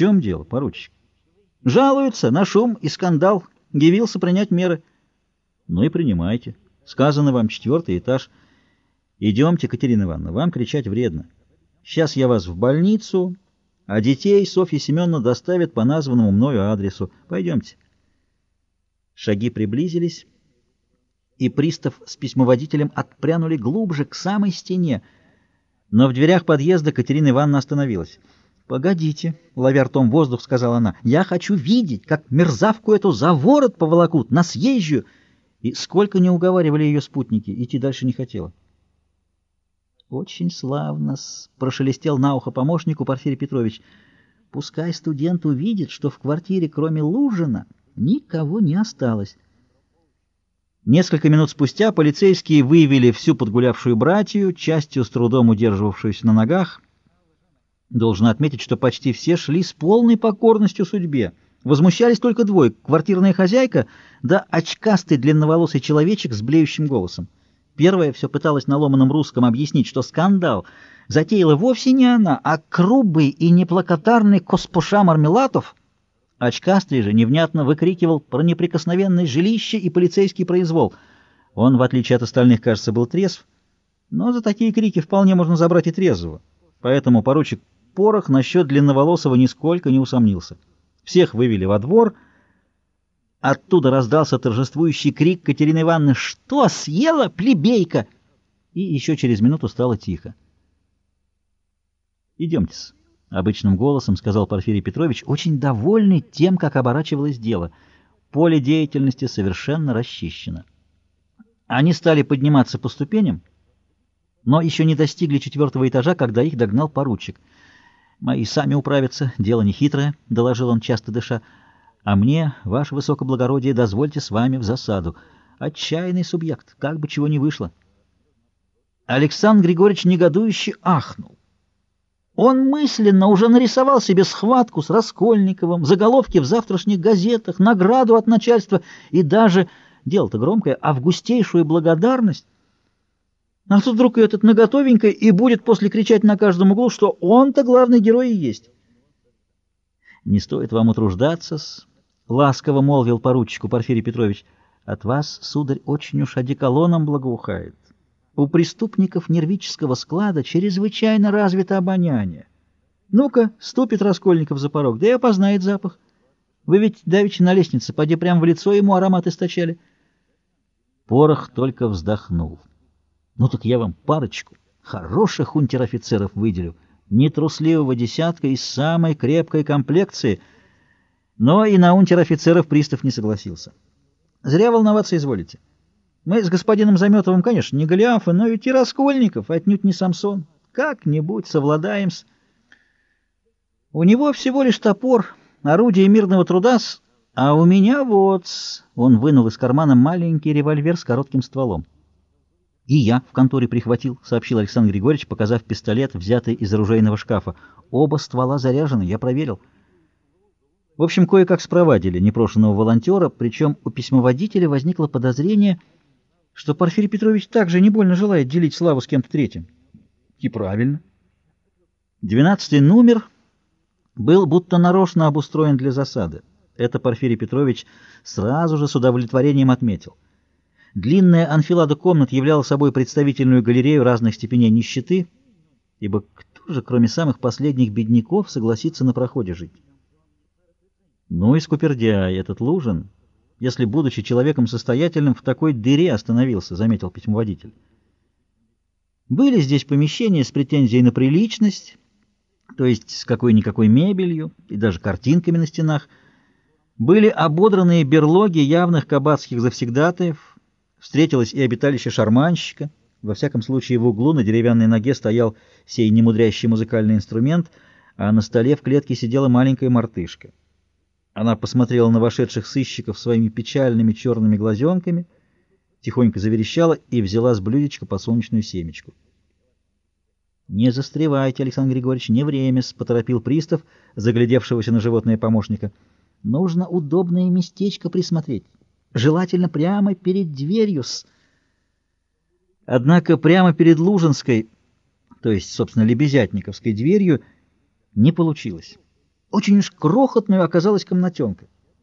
чем дело, поручик? Жалуются на шум и скандал. Явился принять меры. Ну и принимайте. Сказано вам четвертый этаж. Идемте, Катерина Ивановна, вам кричать вредно. Сейчас я вас в больницу, а детей Софья Семеновна доставит по названному мною адресу. Пойдемте. Шаги приблизились, и пристав с письмоводителем отпрянули глубже, к самой стене. Но в дверях подъезда Катерина Ивановна остановилась. «Погодите», — ловя ртом воздух, сказала она, — «я хочу видеть, как мерзавку эту за ворот поволокут, на съезжую». И сколько не уговаривали ее спутники, идти дальше не хотела. «Очень славно», — прошелестел на ухо помощнику Порфирий Петрович. «Пускай студент увидит, что в квартире, кроме Лужина, никого не осталось». Несколько минут спустя полицейские выявили всю подгулявшую братью, частью с трудом удерживавшуюся на ногах, Должен отметить, что почти все шли с полной покорностью судьбе. Возмущались только двое — квартирная хозяйка да очкастый длинноволосый человечек с блеющим голосом. Первая все пыталась на ломаном русском объяснить, что скандал затеяла вовсе не она, а грубый и неплакотарный Коспуша Мармелатов. Очкастый же невнятно выкрикивал про неприкосновенное жилище и полицейский произвол. Он, в отличие от остальных, кажется, был трезв, но за такие крики вполне можно забрать и трезвого. Поэтому поручик Порох насчет длинноволосого нисколько не усомнился. Всех вывели во двор. Оттуда раздался торжествующий крик Катерины Ивановны «Что, съела, плебейка?» И еще через минуту стало тихо. «Идемте-с», — обычным голосом сказал Порфирий Петрович, очень довольный тем, как оборачивалось дело. Поле деятельности совершенно расчищено. Они стали подниматься по ступеням, но еще не достигли четвертого этажа, когда их догнал поручик — Мои сами управятся, дело нехитрое, — доложил он, часто дыша. А мне, ваше высокоблагородие, дозвольте с вами в засаду. Отчаянный субъект, как бы чего ни вышло. Александр Григорьевич негодующе ахнул. Он мысленно уже нарисовал себе схватку с Раскольниковым, заголовки в завтрашних газетах, награду от начальства и даже, дело-то громкое, августейшую благодарность а тут вдруг этот наготовенькой и будет после кричать на каждом углу, что он-то главный герой и есть. Не стоит вам утруждаться, ласково молвил поручику Порфирий Петрович. От вас, сударь, очень уж одеколоном благоухает. У преступников нервического склада чрезвычайно развито обоняние. Ну-ка, ступит Раскольников за порог, да и опознает запах. Вы ведь давеча на лестнице, поди прямо в лицо ему аромат источали. Порох только вздохнул. Ну так я вам парочку хороших унтер-офицеров выделю, нетрусливого десятка из самой крепкой комплекции. Но и на унтер-офицеров пристав не согласился. Зря волноваться изволите. Мы с господином Заметовым, конечно, не Голиафы, но ведь и Раскольников, отнюдь не Самсон. Как-нибудь совладаем с... У него всего лишь топор, орудие мирного труда, а у меня вот... Он вынул из кармана маленький револьвер с коротким стволом. «И я в конторе прихватил», — сообщил Александр Григорьевич, показав пистолет, взятый из оружейного шкафа. «Оба ствола заряжены, я проверил». В общем, кое-как спровадили непрошенного волонтера, причем у письмоводителя возникло подозрение, что Порфирий Петрович также не больно желает делить славу с кем-то третьим. И правильно. Двенадцатый номер был будто нарочно обустроен для засады. Это Порфирий Петрович сразу же с удовлетворением отметил. Длинная анфилада комнат являла собой представительную галерею разных степеней нищеты, ибо кто же, кроме самых последних бедняков, согласится на проходе жить? Ну и скупердяй этот Лужин, если, будучи человеком состоятельным, в такой дыре остановился, заметил письмоводитель. Были здесь помещения с претензией на приличность, то есть с какой-никакой мебелью и даже картинками на стенах, были ободранные берлоги явных кабацких завсегдатаев, Встретилось и обиталище шарманщика. Во всяком случае, в углу на деревянной ноге стоял сей немудрящий музыкальный инструмент, а на столе в клетке сидела маленькая мартышка. Она посмотрела на вошедших сыщиков своими печальными черными глазенками, тихонько заверещала и взяла с блюдечка подсолнечную семечку. «Не застревайте, Александр Григорьевич, не время», — поторопил пристав, заглядевшегося на животное помощника. «Нужно удобное местечко присмотреть» желательно прямо перед дверью с... Однако прямо перед Лужинской, то есть, собственно, Лебезятниковской дверью, не получилось. Очень уж крохотную оказалась комнатенка.